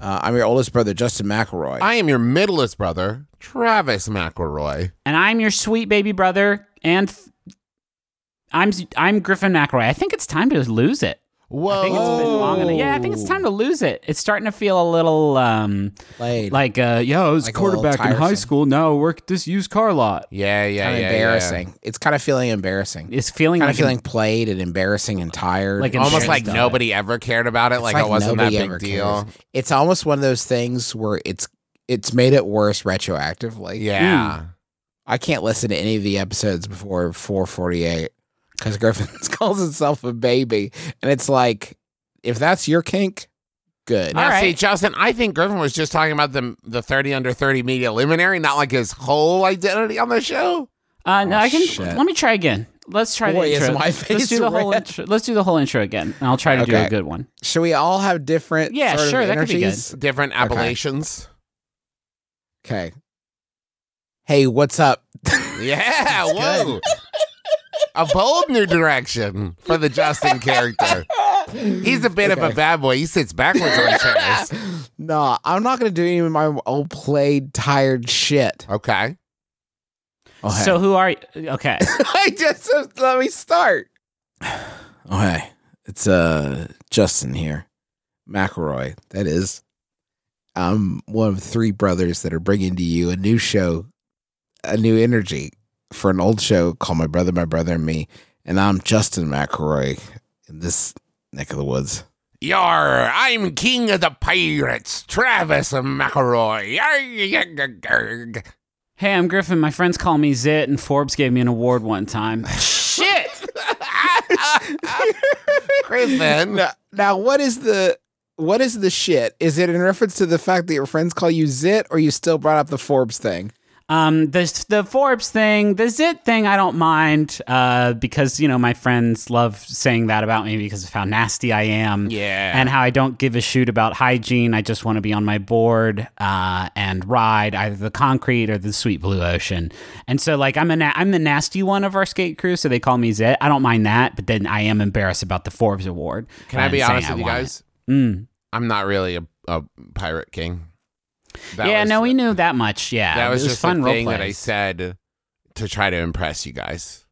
Uh, I'm your oldest brother, Justin McElroy. I am your middleest brother, Travis McElroy. And I'm your sweet baby brother, and f- I'm I'm Griffin McElroy. I think it's time to lose it. Whoa. I think it's been long enough. Yeah, I think it's time to lose it. It's starting to feel a little um Played. like uh yeah, I was Like a little quarterback in high tiresome. school. Now I work at this used car lot. yeah, yeah, kind of yeah. embarrassing. It's kind of feeling embarrassing. It's feeling kind like of feeling played and embarrassing and tired. Like Yeah. Almost shit like stuff. nobody ever cared about it. It's Like, it wasn't that nobody big ever deal. cares. It's almost one of those things where it's it's made it worse retroactively. Yeah. I can't listen to any of the episodes before 448 because Griffin calls himself a baby, and it's like, if that's your kink, good. Now, All see. Justin, I think Griffin was just talking about the the thirty under thirty media luminary, not like his whole identity on the show. Uh, no, Oh, I can. shit. Let me try again. Let's try Boy, the is intro. my Let's do the whole. Intro. Let's do the whole intro again, and I'll try to do a good one. Should we all have different? Yeah, sort of sure, that could be good. Different appellations. Okay. Hey, what's up? Yeah, whoa. A bold new direction for the Justin character. He's a bit of a bad boy. He sits backwards on chairs. no, I'm not going to do any of my old played tired shit. Okay. Okay. So who are you? Okay. I just let me start. Okay, it's uh Justin here, McElroy. That is, I'm one of three brothers that are bringing to you a new show, a new energy for an old show called My Brother, My Brother and Me, and I'm Justin McElroy in this neck of the woods. Yar, I'm king of the pirates, Travis McElroy. Hey, I'm Griffin. My friends call me Zit, and Forbes gave me an award one time. Shit. Griffin. Now, now, what is the what is the shit? Is it in reference to the fact that your friends call you Zit, or you still brought up the Forbes thing? Um, the the Forbes thing, the Zit thing, I don't mind. Uh, because you know my friends love saying that about me because of how nasty I am. Yeah. and how I don't give a shoot about hygiene. I just want to be on my board uh, and ride either the concrete or the sweet blue ocean. And so, like, I'm a na- I'm the nasty one of our skate crew, so they call me Zit. I don't mind that, but then I am embarrassed about the Forbes award. Can I be honest I with you guys? Mm. I'm not really a, a pirate king. That yeah, no, we knew that much. Yeah, That was, it was just fun a thing that I said to try to impress you guys.